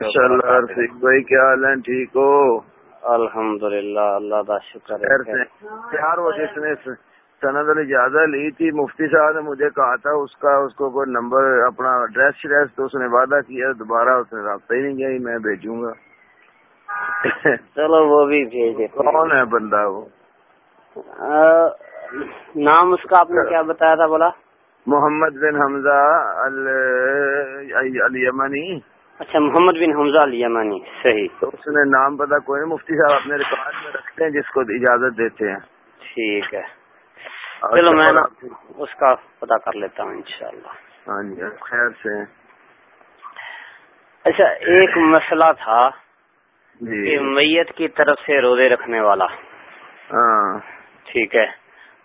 بھائی کیا حال ہے ٹھیک ہو؟ الحمد للہ اللہ کا شکر ہے چار وہ جس نے سند اجازت لی تھی۔ مفتی صاحب نے مجھے کہا تھا اس کا اس کو کوئی نمبر اپنا ایڈریس شریس تو اس نے وعدہ کیا دوبارہ اس نے رابطہ ہی نہیں کیا میں بھیجوں گا۔ چلو وہ بھی بھیج دے کون ہے بندہ وہ؟ نام اس کا آپ نے کیا بتایا تھا؟ بولا۔ محمد بن حمزہ الیمنی اچھا محمد بن حمزہ الیمنی صحیح. تو اس نے نام پتا کوئی نہیں مفتی صاحب اپنے ریکارڈ میں رکھتے ہیں جس کو اجازت دیتے ہیں۔ ٹھیک ہے۔ چلو میں اس کا پتا کر لیتا ہوں انشاءاللہ۔ ہاں جی خیر سے۔ اچھا ایک مسئلہ تھا جی۔ کہ میت کی طرف سے روزے رکھنے والا۔ ہاں۔ ٹھیک ہے۔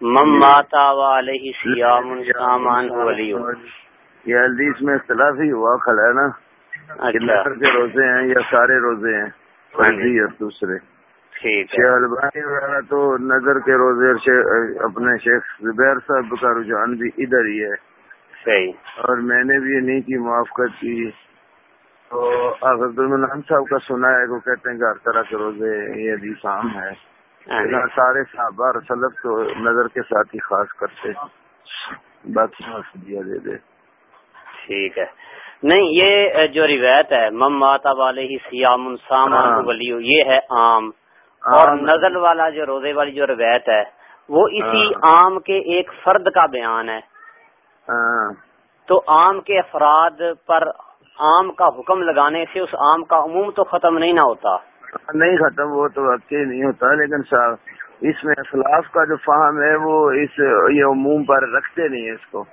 مم ماتا علیہ سیام سامان ولی یہ حدیث میں اختلاف ہی ہوا کھڑا ہے نا۔ کے روزے ہیں یا سارے روزے ہیں؟ فرضی اور دوسرے۔ شیخ البانی وغیرہ تو نظر کے روزے اپنے شیخ زبیر صاحب کا رجحان بھی ادھر ہی ہے۔ صحیح۔ اور میں نے بھی نہیں کی موافقت کی۔ تو عبد المنان صاحب کا سنا ہے وہ کہتے ہیں کہ ہر طرح کے روزے یہ حدیث عام ہے۔ ہاں جی۔ سارے صحابہ اور سلف تو نظر کے ساتھ ہی خاص کرتے۔ باقی دے دے ٹھیک ہے۔ نہیں یہ جو روایت ہے مم ماتا والے ہی سیام سامان ہاں۔ ولی یہ ہے عام۔ اور نزل والا جو روزے والی جو روایت ہے وہ اسی عام کے ایک فرد کا بیان ہے۔ ہاں۔ تو عام کے افراد پر عام کا حکم لگانے سے اس عام کا عموم تو ختم نہیں نہ ہوتا۔ نہیں ختم وہ تو واقعی نہیں ہوتا لیکن صاحب اس میں اخلاف کا جو فہم ہے وہ اس یہ عموم پر رکھتے نہیں ہے اس کو۔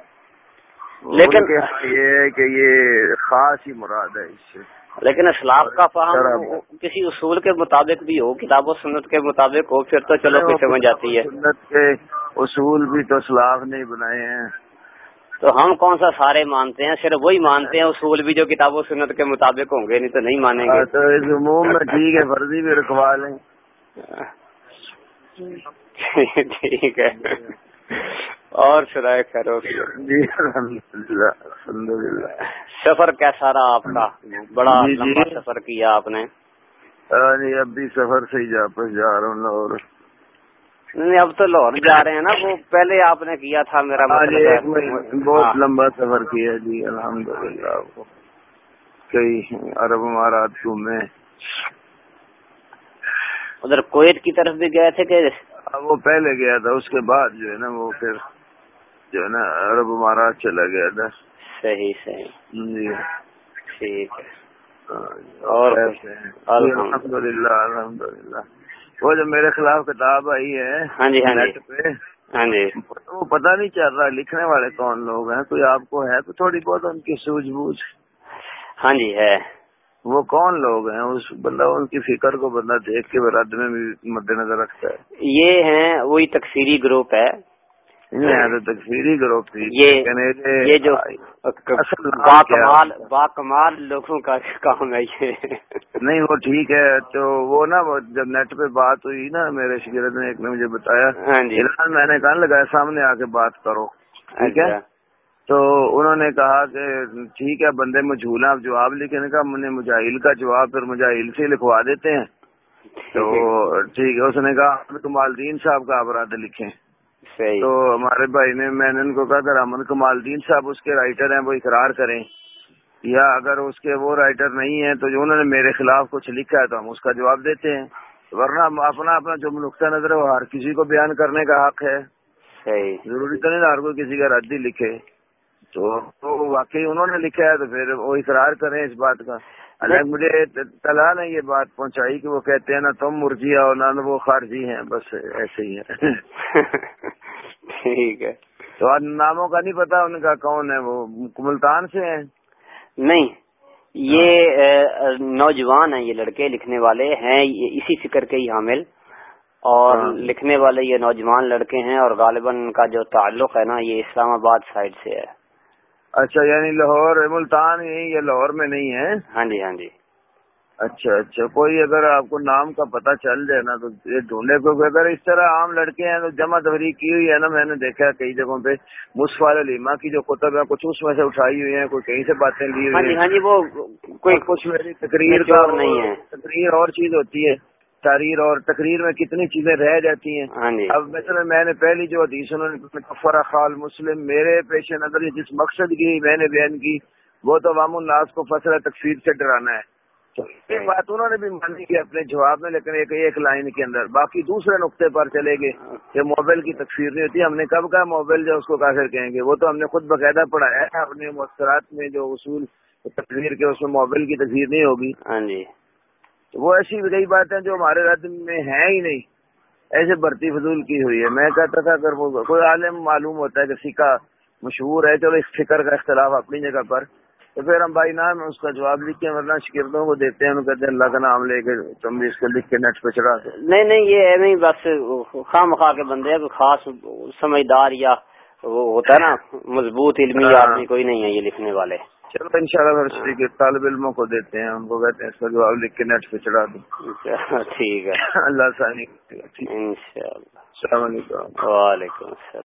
لیکن- یہ کہ یہ خاص ہی مراد ہے اس سے۔ لیکن اسلاف کا فہم۔ کسی اصول کے مطابق بھی ہو کتاب و سنت کے مطابق ہو پھر تو چلو کوئی سمجھ جاتی ہے۔ سنت کے اصول بھی تو اسلاف نہیں بنائے ہیں۔ تو ہم کون سا سارے مانتے ہیں؟ صرف وہی مانتے ہیں اصول بھی جو کتاب و سنت کے مطابق ہوں گے نہیں تو نہیں مانیں گے۔ ہاں، تو اس عموم میں ٹھیک ہے فرضی بھی رکھوا لیں۔ ٹھیک ہے۔ اور سنائے خیرو جی الحمد للہ الحمد للہ سفر کیسا رہا آپ کا؟ بڑا جی، جی۔ لمبا سفر کیا آپ نے؟ اب بھی سفر سے ہی جا پر جا رہا ہوں لاہور۔ نہیں اب تو لاہور جا رہے ہیں نا۔ وہ پہلے آپ نے کیا تھا میرا آج مطلب ایک مہینے بہت ہاں۔ لمبا سفر کیا جی الحمد للہ کئی عرب امارات گھومے۔ ادھر کویت کی طرف بھی گئے تھے کہ؟ وہ پہلے گیا تھا اس کے بعد جو ہے نا وہ پھر جو ہے نا عرب امارات چلا گیا تھا۔ صحیح صحیح۔ جی۔ ٹھیک ہے۔ ہاں۔ اور؟ الحمد- للہ الحمد للہ وہ جو میرے خلاف کتاب آئی ہے ہاں جی، ہاں جی۔ پہ ہاں جی۔ وہ پتہ نہیں چل رہا لکھنے والے کون لوگ ہیں کوئی آپ کو ہے تو تھوڑی بہت ان کی سوجھ بوجھ۔ ہاں جی ہے۔ وہ کون لوگ ہیں؟ اس بندہ ان کی فکر کو بندہ دیکھ کے رد میں بھی مد نظر رکھتا ہے۔ یہ ہیں وہی تکفیری گروپ ہے۔ تکفیری گروپ تھی یہ جو با؟ کمال لوگوں کا کام ہے یہ۔ نہیں وہ ٹھیک ہے تو وہ نا وہ جب نیٹ پہ بات ہوئی نا میرے شگرد نے ایک نے مجھے بتایا ہاں جی۔ میں نے کہا لگایا سامنے آ کے بات کرو۔ ٹھیک ہے؟ اچھا۔ تو انہوں نے کہا کہ ٹھیک ہے بندے مجھول ہیں آپ جواب لکھنے کا نے مجاہل کا جواب پھر مجاہل سے لکھوا دیتے ہیں۔ تو ٹھیک ہے اس نے کہا احمد کمال الدین صاحب کا اپرادھ لکھیں۔ صحیح تو ہمارے بھائی نے میں نے ان کو کہا اگر احمد کمال الدین صاحب اس کے رائٹر ہیں وہ اقرار کریں۔ یا اگر اس کے وہ رائٹر نہیں ہیں تو جو انہوں نے میرے خلاف کچھ لکھا ہے تو ہم اس کا جواب دیتے ہیں۔ ورنہ اپنا اپنا جو نقطۂ نظر ہے وہ ہر کسی کو بیان کرنے کا حق ہے۔ ضروری تو نہیں ہر کوئی کسی کا رد ہی لکھے۔ تو واقعی انہوں نے لکھا ہے تو پھر وہ اقرار کریں اس بات کا۔ الگ مجھے طلحہ نے یہ بات پہنچائی کہ وہ کہتے ہیں نا تم مرجیا اور نہ وہ خارجی ہیں بس ایسے ہی ہے ٹھیک ہے۔ تو آج ناموں کا نہیں پتا ان کا کون ہے وہ ملتان سے ہیں۔ نہیں یہ نوجوان ہیں یہ لڑکے لکھنے والے ہیں یہ اسی فکر کے ہی حامل۔ اور ہاں۔ لکھنے والے یہ نوجوان لڑکے ہیں اور غالباً ان کا جو تعلق ہے نا یہ اسلام آباد سائڈ سے ہے۔ اچھا یعنی لاہور ملتان ہی یا لاہور میں نہیں ہے؟ ہاں جی ہاں جی۔ اچھا اچھا کوئی اگر آپ کو نام کا پتہ چل جائے نا تو یہ ڈھونڈے کو اگر اس طرح عام لڑکے ہیں تو جمع توری کی ہوئی ہے نا میں نے دیکھا کئی جگہوں پہ۔ مصفال علیما کی جو کتب ہے کچھ اس میں سے اٹھائی ہوئی ہیں کوئی کہیں سے باتیں لی ہاں ہوئی جی ہیں۔ ہاں جی وہ کوئی کچھ میری تقریر کا نہیں ہے۔ تقریر اور چیز ہوتی ہے۔ تحریر اور تقریر میں کتنی چیزیں رہ جاتی ہیں. ہاں جی. اب مثلا میں نے پہلی جو حدیث انہوں نے کفر خال مسلم میرے پیش نظر جس مقصد کی میں نے بیان کی وہ تو عوام الناس کو فصل تکفیر سے ڈرانا ہے. یہ بات انہوں نے بھی مانی کی اپنے جواب میں لیکن ایک ایک لائن کے اندر. باقی دوسرے نقطے پر چلے گئے کہ موبائل کی تکفیر نہیں ہوتی. ہم نے کب کہا موبائل جو اس کو کافر کہیں گے؟ وہ تو ہم نے خود باقاعدہ پڑھایا ہے اپنے مؤثرات میں جو اصول تقریر کے اس میں موبائل کی تکفیر نہیں ہوگی. ہاں جی. وہ ایسی کئی باتیں جو ہمارے رد میں ہیں ہی نہیں۔ ایسے برتی فضول کی ہوئی ہے۔ میں کہتا تھا اگر وہ کوئی عالم معلوم ہوتا ہے کہ سکہ مشہور ہے چلو اس فکر کا اختلاف اپنی جگہ پر تو پھر ہم بھائی نام اس کا جواب لکھ کے ورنہ شکردوں کو دیتے ہیں کہتے ہیں اللہ کا نام لے کے تم بھی اس کو لکھ کے نیٹ پہ چڑھا نہیں نہیں یہ ہے نہیں بس خواہ مخواہ کے بندے ہیں خاص سمجھدار یا وہ ہوتا ہے نا مضبوط علمی ہاں۔ آدمی کوئی نہیں ہے یہ لکھنے والے۔ چلو ان شاء اللہ ہے طالب علموں کو دیتے ہیں ان کو کہتے ہیں اس کا جواب لکھ کے نیٹ پہ چڑھا دو۔ ٹھیک ہے۔ اللہ ثانی ٹھیک ہے انشاءاللہ۔ السلام علیکم۔ وعلیکم السلام۔